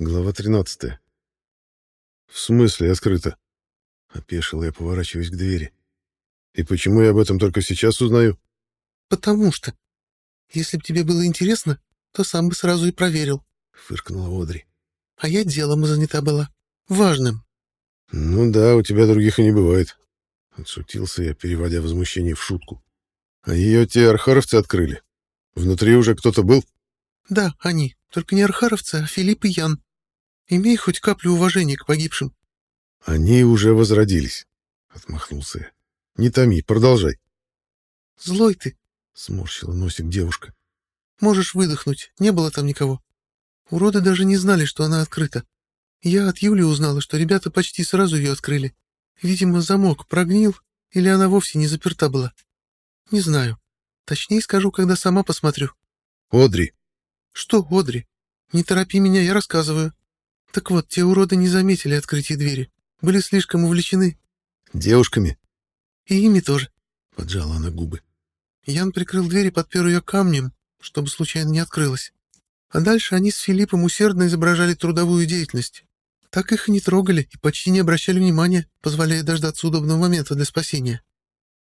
Глава 13. В смысле я скрыта? Опешил я, поворачиваясь к двери. И почему я об этом только сейчас узнаю? Потому что. Если бы тебе было интересно, то сам бы сразу и проверил, фыркнула Одри. А я делом занята была. Важным. Ну да, у тебя других и не бывает. Отшутился я, переводя возмущение в шутку. А ее те архаровцы открыли. Внутри уже кто-то был? Да, они. Только не архаровцы, а Филипп и Ян. Имей хоть каплю уважения к погибшим. Они уже возродились, отмахнулся я. Не томи, продолжай. Злой ты, сморщила носик девушка. Можешь выдохнуть, не было там никого. Уроды даже не знали, что она открыта. Я от Юли узнала, что ребята почти сразу ее открыли. Видимо, замок прогнил, или она вовсе не заперта была. Не знаю. Точнее скажу, когда сама посмотрю. Одри. Что, Одри? Не торопи меня, я рассказываю. Так вот, те уроды не заметили открытия двери. Были слишком увлечены. Девушками? И ими тоже. Поджала она губы. Ян прикрыл дверь и подпер ее камнем, чтобы случайно не открылась. А дальше они с Филиппом усердно изображали трудовую деятельность. Так их и не трогали и почти не обращали внимания, позволяя дождаться удобного момента для спасения.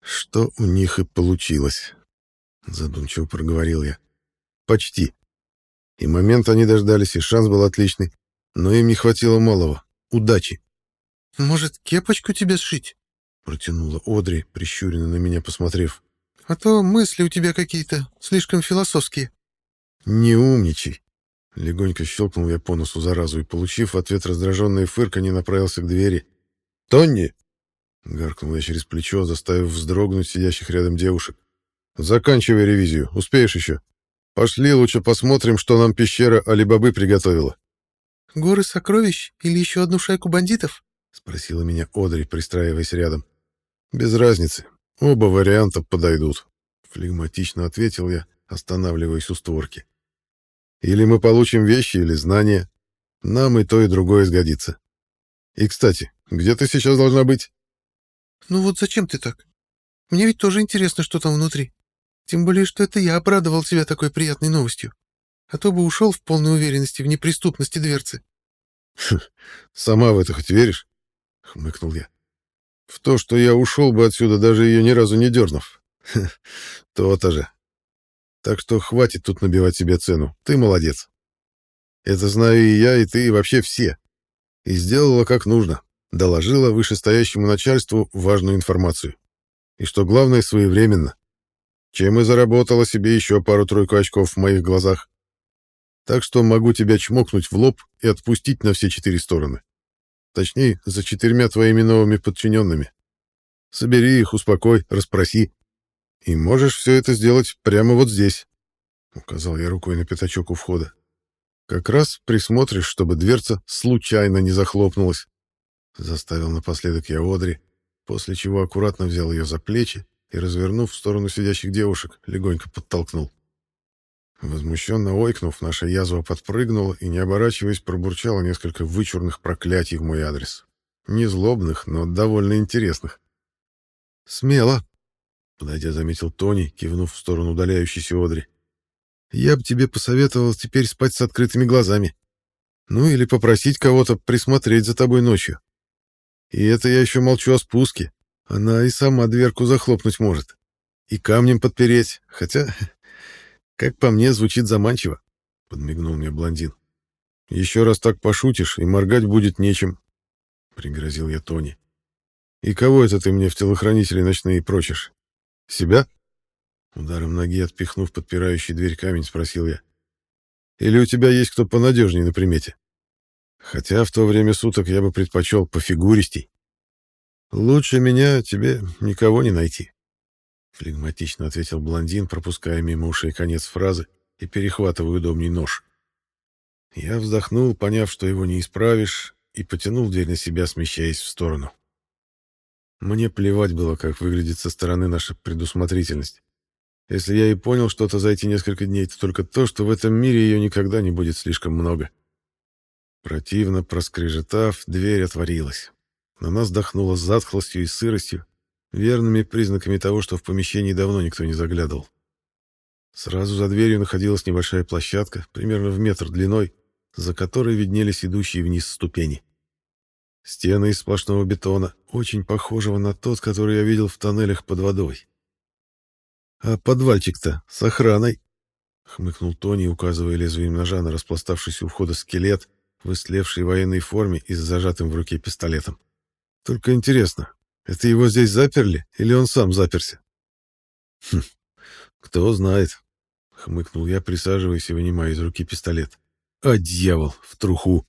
«Что у них и получилось», — задумчиво проговорил я. «Почти. И момент они дождались, и шанс был отличный. Но им не хватило малого — удачи. «Может, кепочку тебе сшить?» — протянула Одри, прищуренно на меня посмотрев. «А то мысли у тебя какие-то слишком философские». «Не умничай!» Легонько щелкнул я по носу заразу и, получив ответ раздраженное фырканье, направился к двери. «Тонни!» — гаркнул я через плечо, заставив вздрогнуть сидящих рядом девушек. «Заканчивай ревизию, успеешь еще. Пошли лучше посмотрим, что нам пещера Алибабы приготовила». «Горы сокровищ или еще одну шайку бандитов?» — спросила меня Одри, пристраиваясь рядом. «Без разницы. Оба варианта подойдут», — флегматично ответил я, останавливаясь у створки. «Или мы получим вещи, или знания. Нам и то, и другое сгодится. И, кстати, где ты сейчас должна быть?» «Ну вот зачем ты так? Мне ведь тоже интересно, что там внутри. Тем более, что это я обрадовал тебя такой приятной новостью а то бы ушел в полной уверенности в неприступности дверцы. «Сама в это хоть веришь?» — хмыкнул я. «В то, что я ушел бы отсюда, даже ее ни разу не дернув. То-то же. Так что хватит тут набивать себе цену. Ты молодец. Это знаю и я, и ты, и вообще все. И сделала как нужно. Доложила вышестоящему начальству важную информацию. И что главное, своевременно. Чем и заработала себе еще пару-тройку очков в моих глазах. Так что могу тебя чмокнуть в лоб и отпустить на все четыре стороны. Точнее, за четырьмя твоими новыми подчиненными. Собери их, успокой, расспроси. И можешь все это сделать прямо вот здесь. Указал я рукой на пятачок у входа. Как раз присмотришь, чтобы дверца случайно не захлопнулась. Заставил напоследок я Одри, после чего аккуратно взял ее за плечи и, развернув в сторону сидящих девушек, легонько подтолкнул. Возмущенно ойкнув, наша язва подпрыгнула и, не оборачиваясь, пробурчала несколько вычурных проклятий в мой адрес. Не злобных, но довольно интересных. «Смело!» — подойдя, заметил Тони, кивнув в сторону удаляющейся Одри. «Я бы тебе посоветовал теперь спать с открытыми глазами. Ну или попросить кого-то присмотреть за тобой ночью. И это я еще молчу о спуске. Она и сама дверку захлопнуть может. И камнем подпереть, хотя как по мне, звучит заманчиво, — подмигнул мне блондин. Еще раз так пошутишь, и моргать будет нечем, — пригрозил я Тони. И кого это ты мне в телохранители ночные прочишь? Себя? Ударом ноги отпихнув подпирающий дверь камень, спросил я. Или у тебя есть кто понадежнее на примете? Хотя в то время суток я бы предпочел пофигуристей. Лучше меня тебе никого не найти. Флегматично ответил блондин, пропуская мимо ушей конец фразы и перехватывая удобней нож. Я вздохнул, поняв, что его не исправишь, и потянул дверь на себя, смещаясь в сторону. Мне плевать было, как выглядит со стороны наша предусмотрительность. Если я и понял что-то за эти несколько дней, то только то, что в этом мире ее никогда не будет слишком много. Противно проскрежетав, дверь отворилась. На нас дохнуло затхлостью и сыростью, верными признаками того, что в помещении давно никто не заглядывал. Сразу за дверью находилась небольшая площадка, примерно в метр длиной, за которой виднелись идущие вниз ступени. Стены из сплошного бетона, очень похожего на тот, который я видел в тоннелях под водой. «А подвальчик-то с охраной?» — хмыкнул Тони, указывая лезвием ножа на распластавшийся у входа скелет, в истлевшей военной форме и с зажатым в руке пистолетом. «Только интересно, это его здесь заперли или он сам заперся?» «Хм, кто знает», — хмыкнул я, присаживаясь и вынимая из руки пистолет. «А, дьявол, в труху!»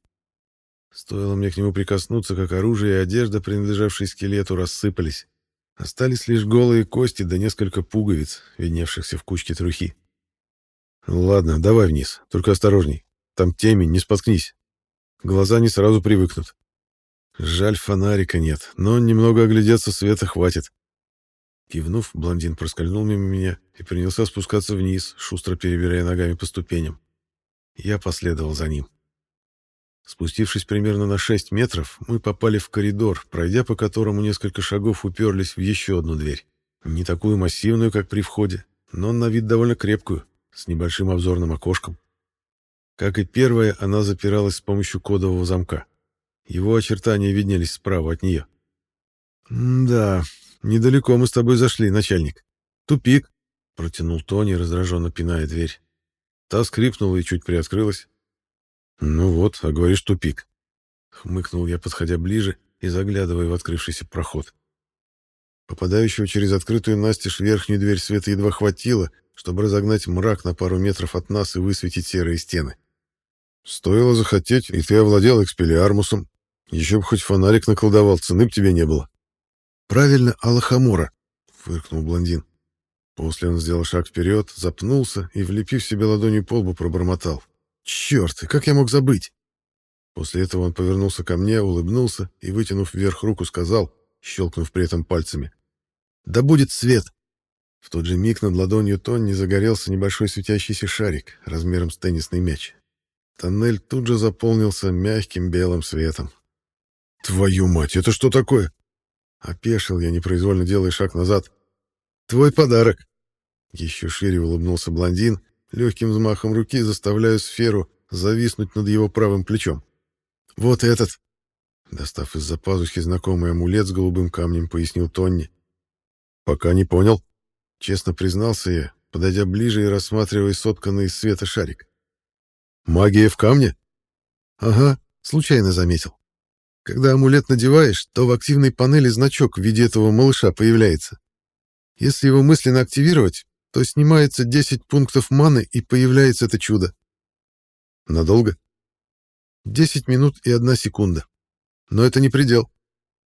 Стоило мне к нему прикоснуться, как оружие и одежда, принадлежавшие скелету, рассыпались. Остались лишь голые кости да несколько пуговиц, видневшихся в кучке трухи. «Ладно, давай вниз, только осторожней. Там темень, не споткнись. Глаза не сразу привыкнут. Жаль, фонарика нет, но немного оглядеться света хватит». Кивнув, блондин проскользнул мимо меня и принялся спускаться вниз, шустро перебирая ногами по ступеням. Я последовал за ним. Спустившись примерно на 6 метров, мы попали в коридор, пройдя по которому несколько шагов уперлись в еще одну дверь. Не такую массивную, как при входе, но на вид довольно крепкую, с небольшим обзорным окошком. Как и первая, она запиралась с помощью кодового замка. Его очертания виднелись справа от нее. «Да, недалеко мы с тобой зашли, начальник. Тупик», — протянул Тони, раздраженно пиная дверь. Та скрипнула и чуть приоткрылась. «Ну вот, а говоришь, тупик». Хмыкнул я, подходя ближе и заглядывая в открывшийся проход. Попадающего через открытую настежь верхнюю дверь света едва хватило, чтобы разогнать мрак на пару метров от нас и высветить серые стены. Стоило захотеть, и ты овладел экспелиармусом. Еще бы хоть фонарик наколдовал, цены б тебе не было. Правильно, Аллахамора, фыркнул блондин. После он сделал шаг вперед, запнулся и, влепив себе ладонью по лбу, пробормотал. Черт, как я мог забыть? После этого он повернулся ко мне, улыбнулся и, вытянув вверх руку, сказал, щелкнув при этом пальцами. «Да будет свет!» В тот же миг над ладонью Тонни загорелся небольшой светящийся шарик размером с теннисный мяч. Тоннель тут же заполнился мягким белым светом. «Твою мать, это что такое?» Опешил я, непроизвольно делая шаг назад. «Твой подарок!» Еще шире улыбнулся блондин легким взмахом руки заставляю сферу зависнуть над его правым плечом. «Вот этот!» Достав из-за пазухи знакомый амулет с голубым камнем, пояснил Тонни. «Пока не понял», — честно признался я, подойдя ближе и рассматривая сотканный из света шарик. «Магия в камне?» «Ага, случайно заметил. Когда амулет надеваешь, то в активной панели значок в виде этого малыша появляется. Если его мысленно активировать, то снимается 10 пунктов маны и появляется это чудо. Надолго? 10 минут и одна секунда. Но это не предел.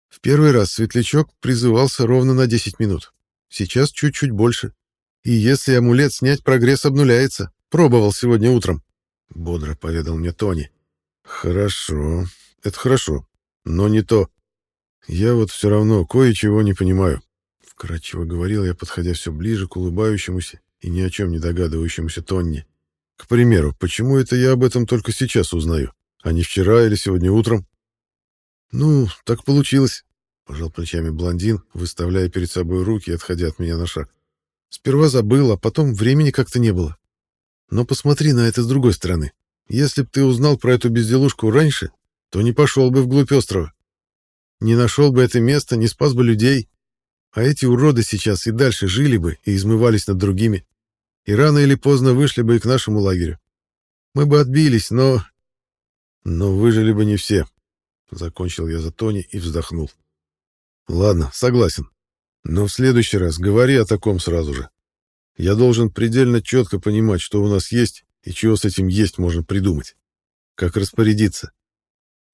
В первый раз светлячок призывался ровно на 10 минут. Сейчас чуть-чуть больше. И если амулет снять, прогресс обнуляется. Пробовал сегодня утром. Бодро поведал мне Тони. Хорошо, это хорошо, но не то. Я вот все равно кое-чего не понимаю. Вкратчиво говорил я, подходя все ближе к улыбающемуся и ни о чем не догадывающемуся Тонни. К примеру, почему это я об этом только сейчас узнаю, а не вчера или сегодня утром? Ну, так получилось, пожал плечами блондин, выставляя перед собой руки и отходя от меня на шаг. Сперва забыл, а потом времени как-то не было. Но посмотри на это с другой стороны. Если б ты узнал про эту безделушку раньше, то не пошел бы вглубь острова. Не нашел бы это место, не спас бы людей, а эти уроды сейчас и дальше жили бы и измывались над другими. И рано или поздно вышли бы и к нашему лагерю. Мы бы отбились, но... Но выжили бы не все. Закончил я за Тони и вздохнул. Ладно, согласен. Но в следующий раз говори о таком сразу же. Я должен предельно четко понимать, что у нас есть и чего с этим есть можно придумать. Как распорядиться.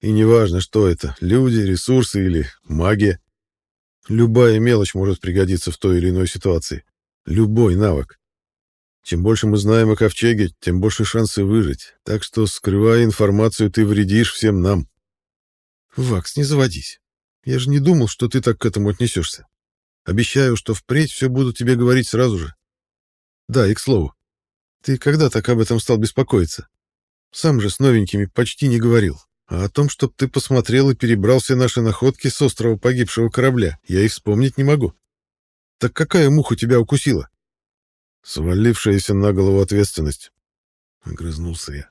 И неважно, что это, люди, ресурсы или магия. Любая мелочь может пригодиться в той или иной ситуации. Любой навык. Чем больше мы знаем о ковчеге, тем больше шансы выжить. Так что, скрывая информацию, ты вредишь всем нам. Вакс, не заводись. Я же не думал, что ты так к этому отнесешься. Обещаю, что впредь все буду тебе говорить сразу же. Да, и к слову, ты когда так об этом стал беспокоиться? Сам же с новенькими почти не говорил. А о том, чтоб ты посмотрел и перебрал все наши находки с острова погибшего корабля, я и вспомнить не могу. Так какая муха тебя укусила? Свалившаяся на голову ответственность. Огрызнулся я.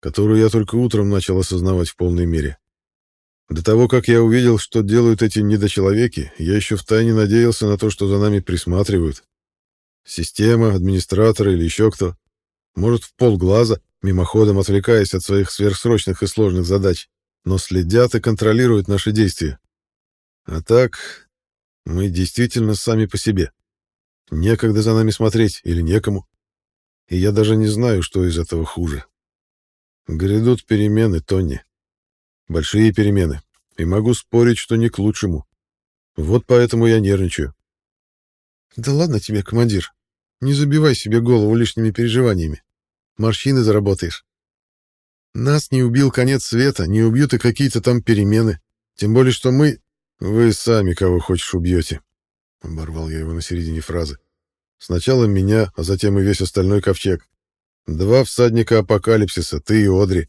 которую я только утром начал осознавать в полной мере. До того, как я увидел, что делают эти недочеловеки, я еще втайне надеялся на то, что за нами присматривают. Система, администратор или еще кто. Может, в полглаза, мимоходом отвлекаясь от своих сверхсрочных и сложных задач, но следят и контролируют наши действия. А так, мы действительно сами по себе. Некогда за нами смотреть или некому. И я даже не знаю, что из этого хуже. Грядут перемены, Тони. Большие перемены. И могу спорить, что не к лучшему. Вот поэтому я нервничаю. Да ладно тебе, командир. Не забивай себе голову лишними переживаниями. Морщины заработаешь. Нас не убил конец света, не убьют и какие-то там перемены. Тем более, что мы... Вы сами кого хочешь убьете. Оборвал я его на середине фразы. Сначала меня, а затем и весь остальной ковчег. Два всадника апокалипсиса, ты и Одри.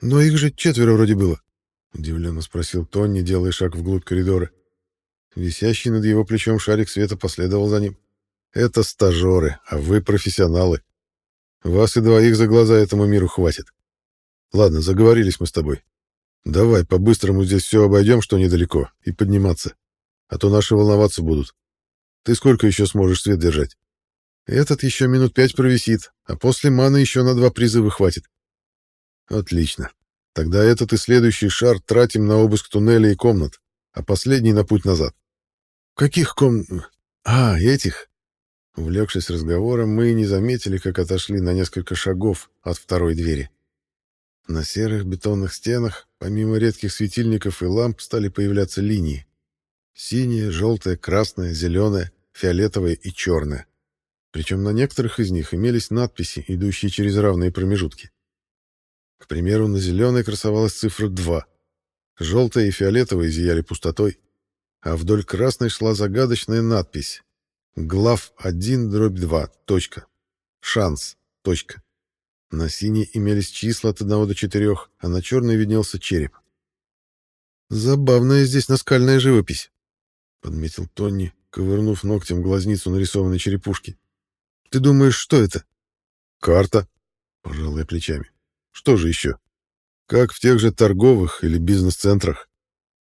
«Но их же четверо вроде было», — удивленно спросил Тонни, делая шаг вглубь коридора. Висящий над его плечом шарик света последовал за ним. «Это стажеры, а вы профессионалы. Вас и двоих за глаза этому миру хватит. Ладно, заговорились мы с тобой. Давай по-быстрому здесь все обойдем, что недалеко, и подниматься. А то наши волноваться будут. Ты сколько еще сможешь свет держать?» «Этот еще минут пять провисит, а после маны еще на два призыва хватит», Отлично. Тогда этот и следующий шар тратим на обыск туннеля и комнат, а последний на путь назад. Каких ком... А, этих. Увлекшись разговором, мы и не заметили, как отошли на несколько шагов от второй двери. На серых бетонных стенах, помимо редких светильников и ламп, стали появляться линии. Синяя, желтая, красная, зеленая, фиолетовая и черная. Причем на некоторых из них имелись надписи, идущие через равные промежутки. К примеру, на зеленой красовалась цифра 2. Желтая и фиолетовая зияли пустотой, а вдоль красной шла загадочная надпись «Глав 1, дробь 2, точка. Шанс, точка». На синей имелись числа от 1 до 4, а на черной виднелся череп. «Забавная здесь наскальная живопись», — подметил Тони, ковырнув ногтем глазницу нарисованной черепушки. «Ты думаешь, что это?» «Карта», — пожал я плечами. Что же еще? Как в тех же торговых или бизнес-центрах.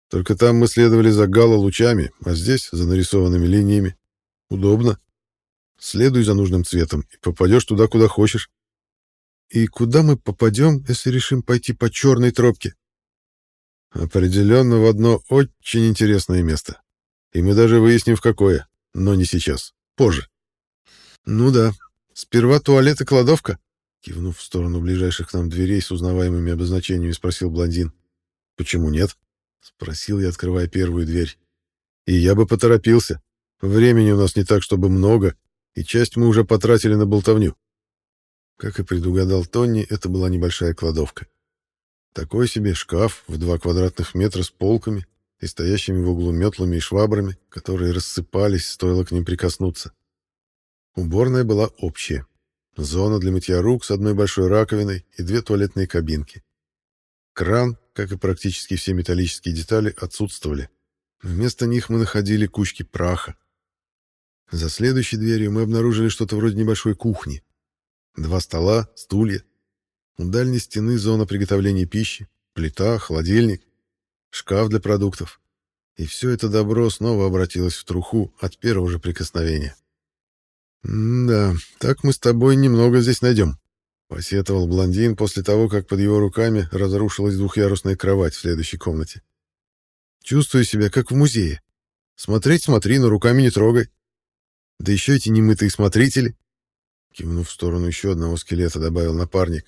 Только там мы следовали за гало-лучами, а здесь за нарисованными линиями. Удобно. Следуй за нужным цветом и попадешь туда, куда хочешь. И куда мы попадем, если решим пойти по черной тропке? Определенно в одно очень интересное место. И мы даже выясним, в какое. Но не сейчас. Позже. Ну да. Сперва туалет и кладовка. Кивнув в сторону ближайших к нам дверей с узнаваемыми обозначениями, спросил блондин. «Почему нет?» — спросил я, открывая первую дверь. «И я бы поторопился. Времени у нас не так, чтобы много, и часть мы уже потратили на болтовню». Как и предугадал Тонни, это была небольшая кладовка. Такой себе шкаф в два квадратных метра с полками и стоящими в углу метлами и швабрами, которые рассыпались, стоило к ним прикоснуться. Уборная была общая. Зона для мытья рук с одной большой раковиной и две туалетные кабинки. Кран, как и практически все металлические детали, отсутствовали. Вместо них мы находили кучки праха. За следующей дверью мы обнаружили что-то вроде небольшой кухни. Два стола, стулья. У дальней стены зона приготовления пищи, плита, холодильник, шкаф для продуктов. И все это добро снова обратилось в труху от первого же прикосновения. «Да, так мы с тобой немного здесь найдем», — посетовал блондин после того, как под его руками разрушилась двухъярусная кровать в следующей комнате. «Чувствую себя как в музее. Смотреть смотри, но руками не трогай. Да еще эти немытые смотрители». Кивнув в сторону еще одного скелета, добавил напарник.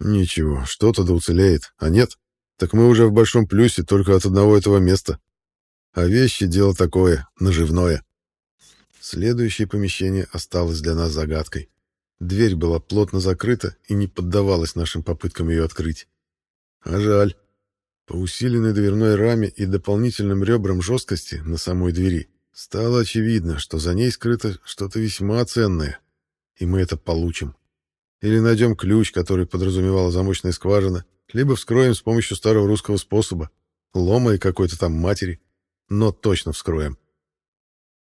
«Ничего, что-то да уцелеет, а нет, так мы уже в большом плюсе только от одного этого места. А вещи — дело такое, наживное». Следующее помещение осталось для нас загадкой. Дверь была плотно закрыта и не поддавалась нашим попыткам ее открыть. А жаль. По усиленной дверной раме и дополнительным ребрам жесткости на самой двери стало очевидно, что за ней скрыто что-то весьма ценное, и мы это получим. Или найдем ключ, который подразумевала замочная скважина, либо вскроем с помощью старого русского способа, лома и какой-то там матери, но точно вскроем.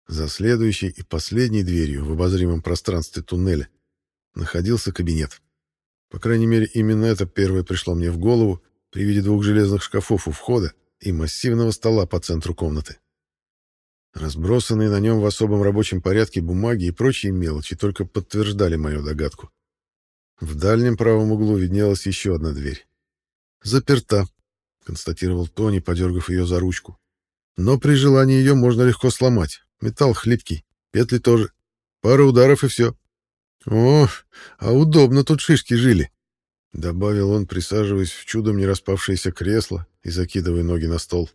За следующей и последней дверью в обозримом пространстве туннеля находился кабинет. По крайней мере, именно это первое пришло мне в голову при виде двух железных шкафов у входа и массивного стола по центру комнаты. Разбросанные на нем в особом рабочем порядке бумаги и прочие мелочи только подтверждали мою догадку. В дальнем правом углу виднелась еще одна дверь. «Заперта», — констатировал Тони, подергав ее за ручку. «Но при желании ее можно легко сломать. Металл хлипкий, петли тоже. Пара ударов и все». «О, а удобно тут шишки жили», — добавил он, присаживаясь в чудом не распавшееся кресло и закидывая ноги на стол.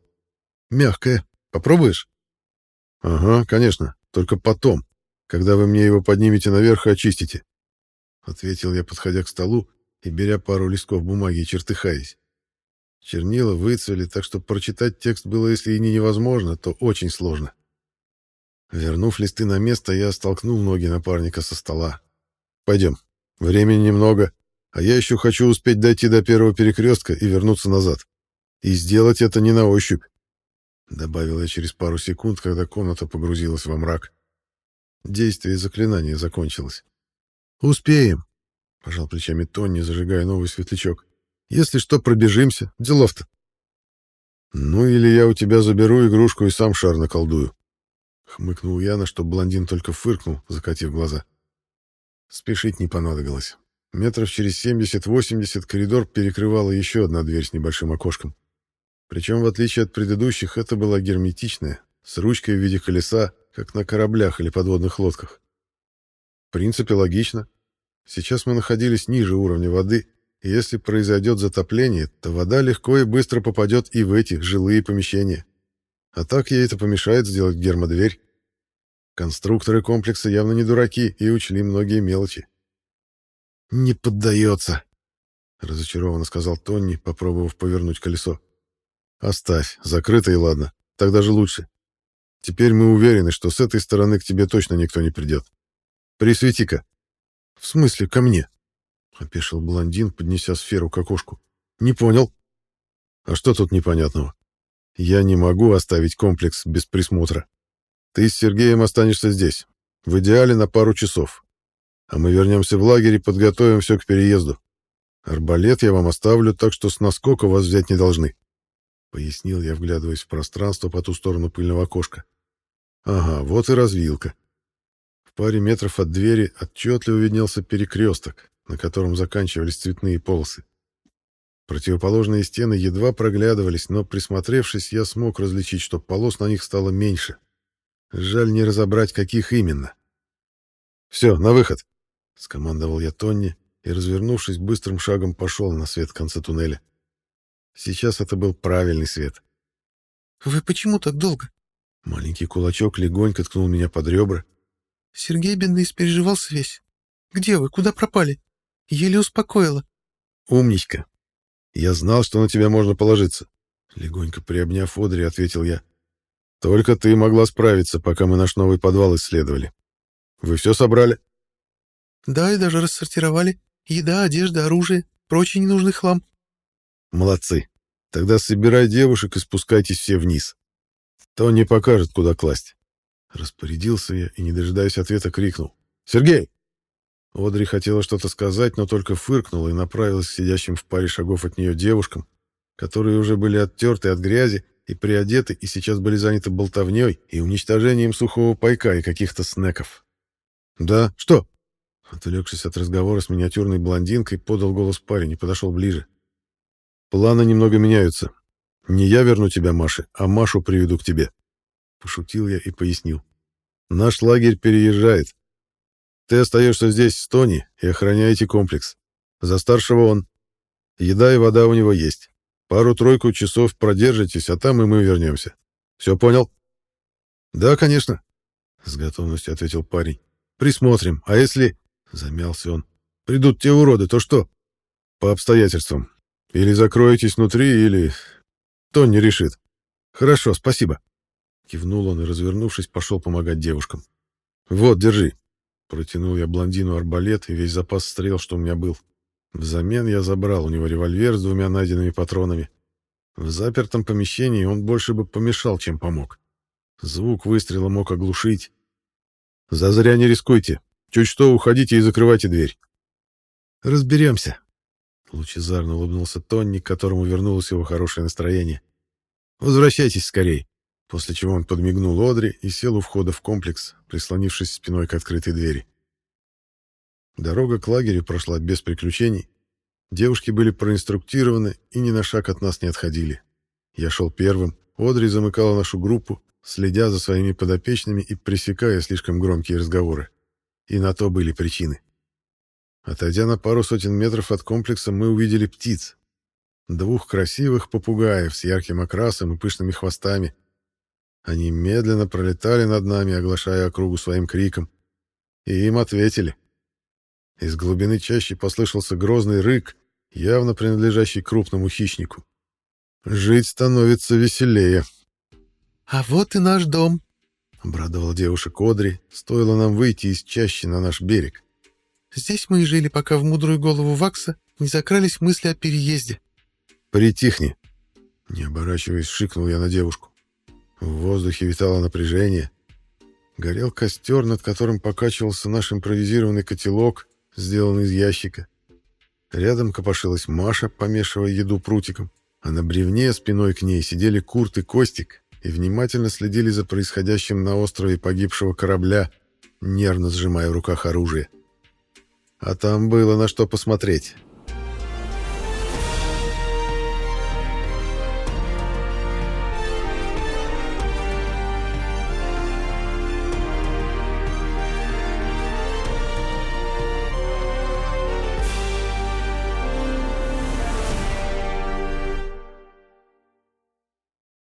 «Мягкое. Попробуешь?» «Ага, конечно. Только потом, когда вы мне его поднимете наверх и очистите», — ответил я, подходя к столу и беря пару листков бумаги и чертыхаясь. Чернила выцвели, так что прочитать текст было, если и не невозможно, то очень сложно. Вернув листы на место, я столкнул ноги напарника со стола. «Пойдем. Времени немного, а я еще хочу успеть дойти до первого перекрестка и вернуться назад. И сделать это не на ощупь», — добавил я через пару секунд, когда комната погрузилась во мрак. Действие заклинания закончилось. «Успеем», — пожал плечами Тонни, зажигая новый светлячок. «Если что, пробежимся. Делов-то». «Ну или я у тебя заберу игрушку и сам шар наколдую», — хмыкнул я, на что блондин только фыркнул, закатив глаза. Спешить не понадобилось. Метров через 70-80 коридор перекрывала еще одна дверь с небольшим окошком. Причем, в отличие от предыдущих, это была герметичная, с ручкой в виде колеса, как на кораблях или подводных лодках. В принципе, логично. Сейчас мы находились ниже уровня воды, и если произойдет затопление, то вода легко и быстро попадет и в эти жилые помещения. А так ей это помешает сделать гермодверь. Конструкторы комплекса явно не дураки и учли многие мелочи. «Не поддается», — разочарованно сказал Тонни, попробовав повернуть колесо. «Оставь, закрыто и ладно, так даже лучше. Теперь мы уверены, что с этой стороны к тебе точно никто не придет. Присвети-ка». «В смысле, ко мне?» — опешил блондин, поднеся сферу к окошку. «Не понял». «А что тут непонятного? Я не могу оставить комплекс без присмотра. Ты с Сергеем останешься здесь. В идеале на пару часов. А мы вернемся в лагерь и подготовим все к переезду. Арбалет я вам оставлю, так что с наскока вас взять не должны. Пояснил я, вглядываясь в пространство по ту сторону пыльного окошка. Ага, вот и развилка. В паре метров от двери отчетливо виднелся перекресток, на котором заканчивались цветные полосы. Противоположные стены едва проглядывались, но, присмотревшись, я смог различить, что полос на них стало меньше. Жаль не разобрать, каких именно. «Все, на выход!» — скомандовал я Тонни и, развернувшись, быстрым шагом пошел на свет в конце туннеля. Сейчас это был правильный свет. «Вы почему так долго?» Маленький кулачок легонько ткнул меня под ребра. «Сергей бедный испереживался весь. Где вы? Куда пропали? Еле успокоила». «Умничка. Я знал, что на тебя можно положиться». Легонько приобняв Одри, ответил я. Только ты могла справиться, пока мы наш новый подвал исследовали. Вы все собрали? Да, и даже рассортировали. Еда, одежда, оружие, прочий ненужный хлам. Молодцы. Тогда собирай девушек и спускайтесь все вниз. То не покажет, куда класть. Распорядился я и, не дожидаясь ответа, крикнул. «Сергей!» Одри хотела что-то сказать, но только фыркнула и направилась к сидящим в паре шагов от нее девушкам, которые уже были оттерты от грязи и приодеты, и сейчас были заняты болтовней и уничтожением сухого пайка и каких-то снеков. «Да, что?» Отвлекшись от разговора с миниатюрной блондинкой, подал голос парень и подошел ближе. «Планы немного меняются. Не я верну тебя Маше, а Машу приведу к тебе». Пошутил я и пояснил. «Наш лагерь переезжает. Ты остаешься здесь с Тони и охраняете комплекс. За старшего он. Еда и вода у него есть. Пару-тройку часов продержитесь, а там и мы вернемся. Все понял? Да, конечно, с готовностью ответил парень. Присмотрим. А если... Замялся он. Придут те уроды, то что? По обстоятельствам. Или закроетесь внутри, или... То не решит. Хорошо, спасибо. Кивнул он и, развернувшись, пошел помогать девушкам. Вот, держи. Протянул я блондину арбалет и весь запас стрел, что у меня был. Взамен я забрал у него револьвер с двумя найденными патронами. В запертом помещении он больше бы помешал, чем помог. Звук выстрела мог оглушить. «Зазря не рискуйте. Чуть что, уходите и закрывайте дверь». «Разберемся», Лучезарно улыбнулся Тонни, к которому вернулось его хорошее настроение. «Возвращайтесь скорей!» После чего он подмигнул Одри и сел у входа в комплекс, прислонившись спиной к открытой двери. Дорога к лагерю прошла без приключений. Девушки были проинструктированы и ни на шаг от нас не отходили. Я шел первым, Одри замыкала нашу группу, следя за своими подопечными и пресекая слишком громкие разговоры. И на то были причины. Отойдя на пару сотен метров от комплекса, мы увидели птиц. Двух красивых попугаев с ярким окрасом и пышными хвостами. Они медленно пролетали над нами, оглашая округу своим криком. И им ответили. Из глубины чащи послышался грозный рык, явно принадлежащий крупному хищнику. «Жить становится веселее». «А вот и наш дом», — обрадовала девушка Кодри, стоило нам выйти из чащи на наш берег. Здесь мы и жили, пока в мудрую голову Вакса не закрались мысли о переезде. «Притихни!» Не оборачиваясь, шикнул я на девушку. В воздухе витало напряжение. Горел костер, над которым покачивался наш импровизированный котелок, сделанный из ящика. Рядом копошилась Маша, помешивая еду прутиком, а на бревне спиной к ней сидели Курт и Костик и внимательно следили за происходящим на острове погибшего корабля, нервно сжимая в руках оружие. А там было на что посмотреть.